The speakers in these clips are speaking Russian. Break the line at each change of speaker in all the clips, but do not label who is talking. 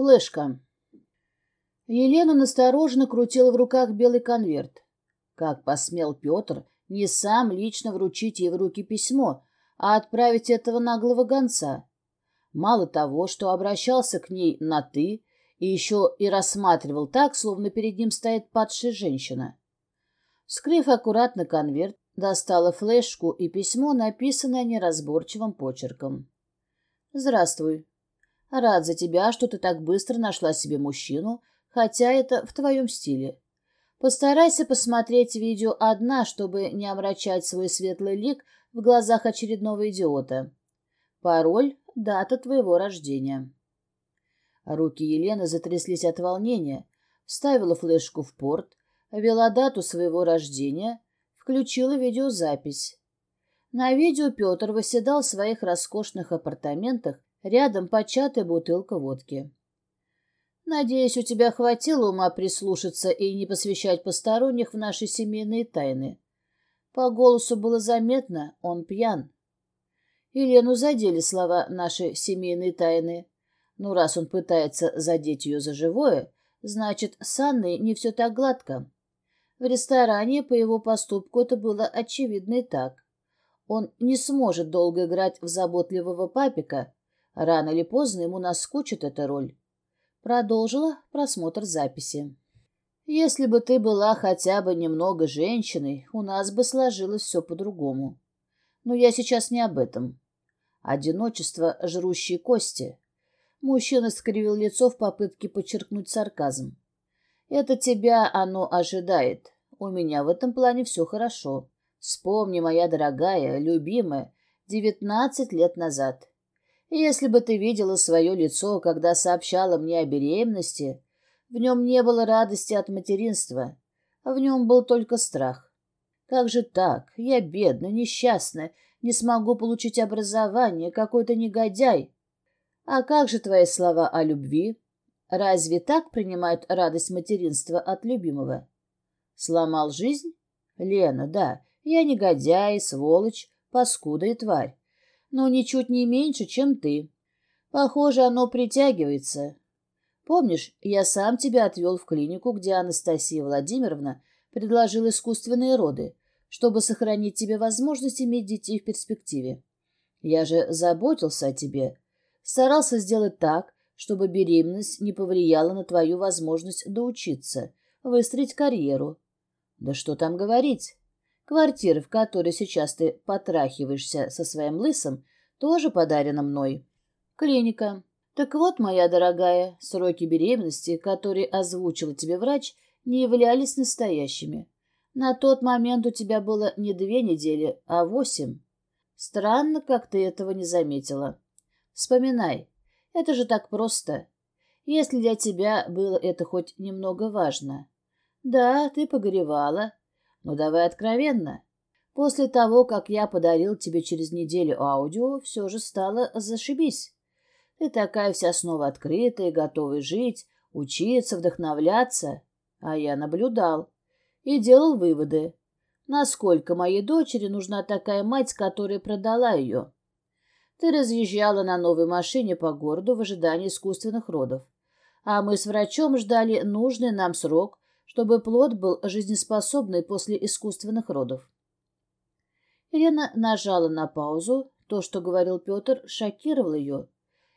Флешка. Елена настороженно крутила в руках белый конверт. Как посмел Петр не сам лично вручить ей в руки письмо, а отправить этого наглого гонца? Мало того, что обращался к ней на «ты», и еще и рассматривал так, словно перед ним стоит падшая женщина. Скрыв аккуратно конверт, достала флешку и письмо, написанное неразборчивым почерком. «Здравствуй. Рад за тебя, что ты так быстро нашла себе мужчину, хотя это в твоем стиле. Постарайся посмотреть видео одна, чтобы не омрачать свой светлый лик в глазах очередного идиота. Пароль — дата твоего рождения». Руки Елены затряслись от волнения, вставила флешку в порт, ввела дату своего рождения, включила видеозапись. На видео Петр восседал в своих роскошных апартаментах, рядом початая бутылка водки. «Надеюсь, у тебя хватило ума прислушаться и не посвящать посторонних в наши семейные тайны. По голосу было заметно, он пьян». Елену задели слова «наши семейные тайны». Ну, раз он пытается задеть ее за живое, значит, с Анной не все так гладко. В ресторане по его поступку это было очевидно и так. Он не сможет долго играть в заботливого папика. Рано или поздно ему наскучит эта роль. Продолжила просмотр записи. Если бы ты была хотя бы немного женщиной, у нас бы сложилось все по-другому. Но я сейчас не об этом. Одиночество, жрущие кости. Мужчина скривил лицо в попытке подчеркнуть сарказм. «Это тебя оно ожидает. У меня в этом плане все хорошо. Вспомни, моя дорогая, любимая, девятнадцать лет назад. Если бы ты видела свое лицо, когда сообщала мне о беременности, в нем не было радости от материнства, в нем был только страх. Как же так? Я бедная, несчастная, не смогу получить образование, какой-то негодяй. А как же твои слова о любви? Разве так принимают радость материнства от любимого? Сломал жизнь? Лена, да, я негодяй, сволочь, паскуда и тварь. Но ничуть не меньше, чем ты. Похоже, оно притягивается. Помнишь, я сам тебя отвел в клинику, где Анастасия Владимировна предложила искусственные роды, чтобы сохранить тебе возможность иметь детей в перспективе. Я же заботился о тебе, Старался сделать так, чтобы беременность не повлияла на твою возможность доучиться, выстроить карьеру. Да что там говорить. Квартира, в которой сейчас ты потрахиваешься со своим лысым, тоже подарена мной. Клиника. Так вот, моя дорогая, сроки беременности, которые озвучила тебе врач, не являлись настоящими. На тот момент у тебя было не две недели, а восемь. Странно, как ты этого не заметила. Вспоминай. Это же так просто. Если для тебя было это хоть немного важно. Да, ты погоревала. Но давай откровенно. После того, как я подарил тебе через неделю аудио, все же стало зашибись. Ты такая вся снова открытая, готовая жить, учиться, вдохновляться. А я наблюдал и делал выводы. Насколько моей дочери нужна такая мать, которая продала ее? Ты разъезжала на новой машине по городу в ожидании искусственных родов. А мы с врачом ждали нужный нам срок, чтобы плод был жизнеспособный после искусственных родов. Елена нажала на паузу. То, что говорил Петр, шокировало ее.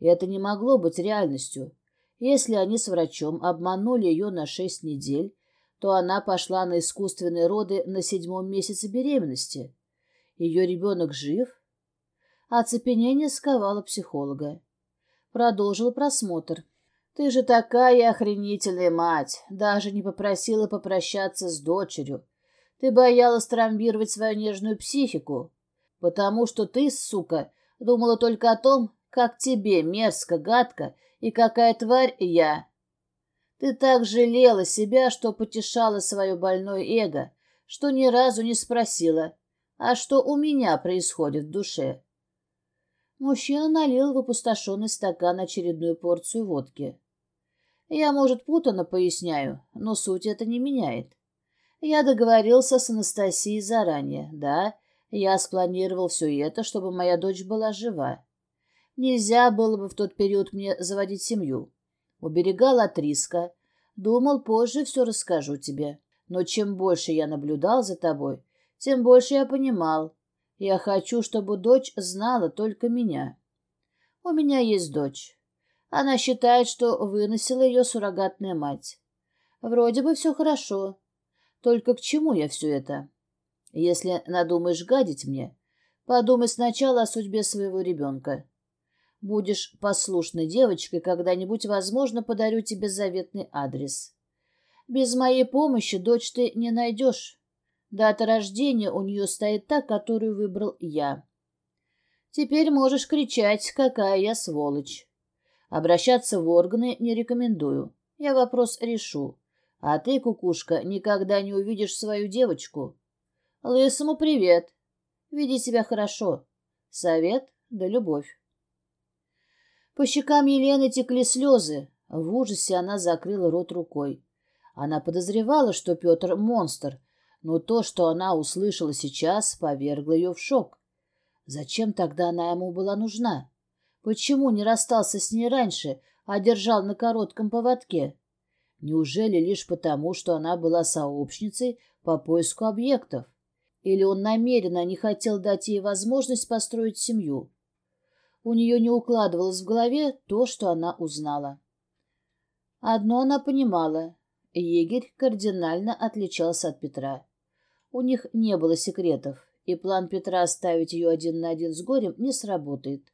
И это не могло быть реальностью. Если они с врачом обманули ее на шесть недель, то она пошла на искусственные роды на седьмом месяце беременности. Ее ребенок жив, Оцепенение сковало психолога. Продолжил просмотр. «Ты же такая охренительная мать! Даже не попросила попрощаться с дочерью. Ты боялась травмировать свою нежную психику, потому что ты, сука, думала только о том, как тебе мерзко, гадко и какая тварь я. Ты так жалела себя, что потешала свое больное эго, что ни разу не спросила, а что у меня происходит в душе. Мужчина налил в опустошенный стакан очередную порцию водки. Я, может, путано поясняю, но суть это не меняет. Я договорился с Анастасией заранее, да, я спланировал все это, чтобы моя дочь была жива. Нельзя было бы в тот период мне заводить семью. Уберегал от риска. Думал, позже все расскажу тебе. Но чем больше я наблюдал за тобой, тем больше я понимал. Я хочу, чтобы дочь знала только меня. У меня есть дочь. Она считает, что выносила ее суррогатная мать. Вроде бы все хорошо. Только к чему я все это? Если надумаешь гадить мне, подумай сначала о судьбе своего ребенка. Будешь послушной девочкой, когда-нибудь, возможно, подарю тебе заветный адрес. Без моей помощи дочь ты не найдешь. Дата рождения у нее стоит та, которую выбрал я. Теперь можешь кричать, какая я сволочь. Обращаться в органы не рекомендую. Я вопрос решу. А ты, кукушка, никогда не увидишь свою девочку. Лысому привет. Веди себя хорошо. Совет да любовь. По щекам Елены текли слезы. В ужасе она закрыла рот рукой. Она подозревала, что Петр — монстр, но то, что она услышала сейчас, повергло ее в шок. Зачем тогда она ему была нужна? Почему не расстался с ней раньше, а держал на коротком поводке? Неужели лишь потому, что она была сообщницей по поиску объектов? Или он намеренно не хотел дать ей возможность построить семью? У нее не укладывалось в голове то, что она узнала. Одно она понимала Егерь кардинально отличался от Петра. У них не было секретов, и план Петра оставить ее один на один с горем не сработает.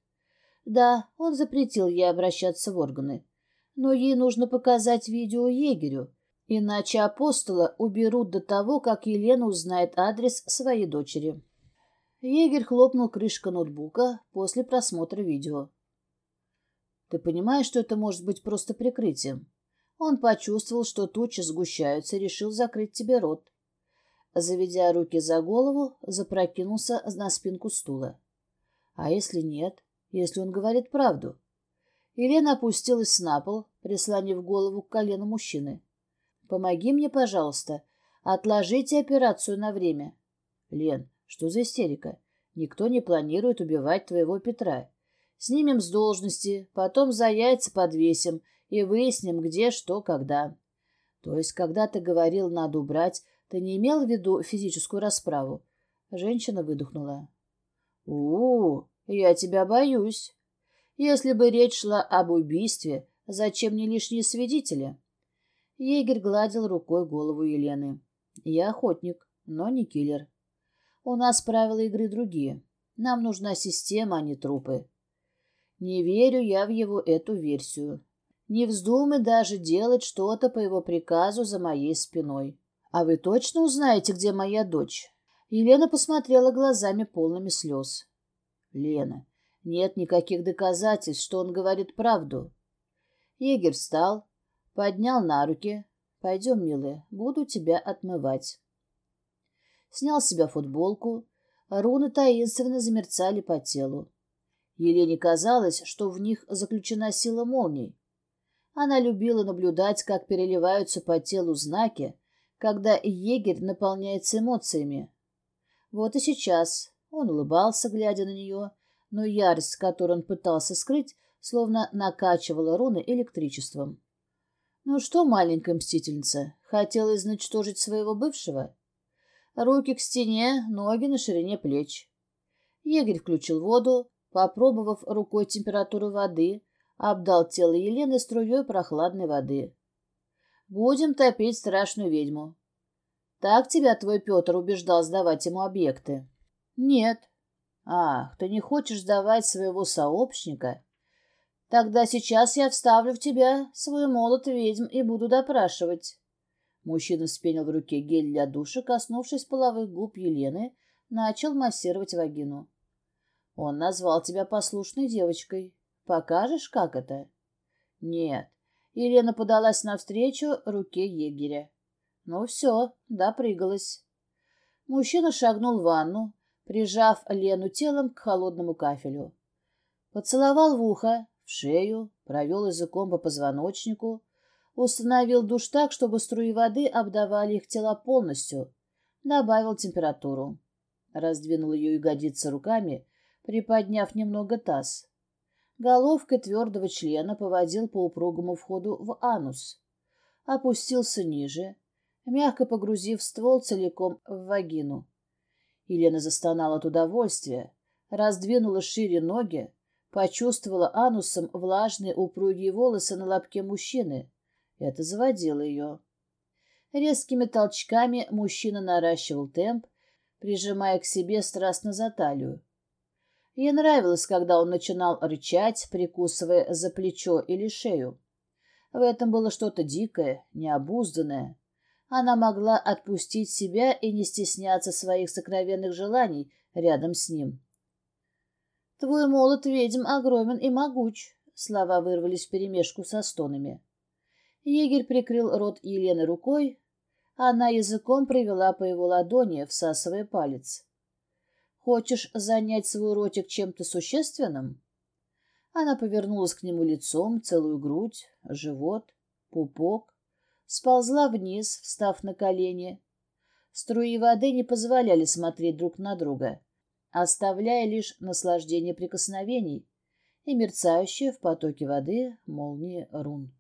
Да, он запретил ей обращаться в органы, но ей нужно показать видео егерю, иначе апостола уберут до того, как Елена узнает адрес своей дочери. Егерь хлопнул крышка ноутбука после просмотра видео. «Ты понимаешь, что это может быть просто прикрытием?» Он почувствовал, что тучи сгущаются, решил закрыть тебе рот. Заведя руки за голову, запрокинулся на спинку стула. А если нет? Если он говорит правду? Елена опустилась на пол, прислонив голову к колену мужчины. «Помоги мне, пожалуйста. Отложите операцию на время». «Лен, что за истерика? Никто не планирует убивать твоего Петра. Снимем с должности, потом за яйца подвесим и выясним, где, что, когда. То есть, когда ты говорил «надо убрать», ты не имел в виду физическую расправу? Женщина выдохнула. у, -у я тебя боюсь. Если бы речь шла об убийстве, зачем мне лишние свидетели? Егерь гладил рукой голову Елены. Я охотник, но не киллер. У нас правила игры другие. Нам нужна система, а не трупы. Не верю я в его эту версию. Не вздумай даже делать что-то по его приказу за моей спиной. А вы точно узнаете, где моя дочь? Елена посмотрела глазами полными слез. Лена, нет никаких доказательств, что он говорит правду. Егерь встал, поднял на руки. Пойдем, милая, буду тебя отмывать. Снял с себя футболку. Руны таинственно замерцали по телу. Елене казалось, что в них заключена сила молний. Она любила наблюдать, как переливаются по телу знаки, когда егерь наполняется эмоциями. Вот и сейчас он улыбался, глядя на нее, но ярость, которую он пытался скрыть, словно накачивала руны электричеством. Ну что, маленькая мстительница, хотела изничтожить своего бывшего? Руки к стене, ноги на ширине плеч. Егерь включил воду, попробовав рукой температуру воды, обдал тело Елены струей прохладной воды. «Будем топить страшную ведьму». «Так тебя твой Петр убеждал сдавать ему объекты?» «Нет». «Ах, ты не хочешь сдавать своего сообщника?» «Тогда сейчас я вставлю в тебя свой молот ведьм и буду допрашивать». Мужчина вспенил в руке гель для душа, коснувшись половых губ Елены, начал массировать вагину. «Он назвал тебя послушной девочкой. Покажешь, как это? Нет. Елена подалась навстречу руке егеря. Ну все, допрыгалась. Мужчина шагнул в ванну, прижав Лену телом к холодному кафелю. Поцеловал в ухо, в шею, провел языком по позвоночнику, установил душ так, чтобы струи воды обдавали их тела полностью, добавил температуру. Раздвинул ее ягодицы руками, приподняв немного таз. Головкой твердого члена поводил по упругому входу в анус. Опустился ниже, мягко погрузив ствол целиком в вагину. Елена застонала от удовольствия, раздвинула шире ноги, почувствовала анусом влажные упругие волосы на лобке мужчины. Это заводило ее. Резкими толчками мужчина наращивал темп, прижимая к себе страстно за талию. Ей нравилось, когда он начинал рычать, прикусывая за плечо или шею. В этом было что-то дикое, необузданное. Она могла отпустить себя и не стесняться своих сокровенных желаний рядом с ним. «Твой молот ведьм огромен и могуч», — слова вырвались вперемешку со стонами. Егерь прикрыл рот Елены рукой, она языком провела по его ладони, всасывая палец. «Хочешь занять свой ротик чем-то существенным?» Она повернулась к нему лицом, целую грудь, живот, пупок, сползла вниз, встав на колени. Струи воды не позволяли смотреть друг на друга, оставляя лишь наслаждение прикосновений и мерцающие в потоке воды молнии рун.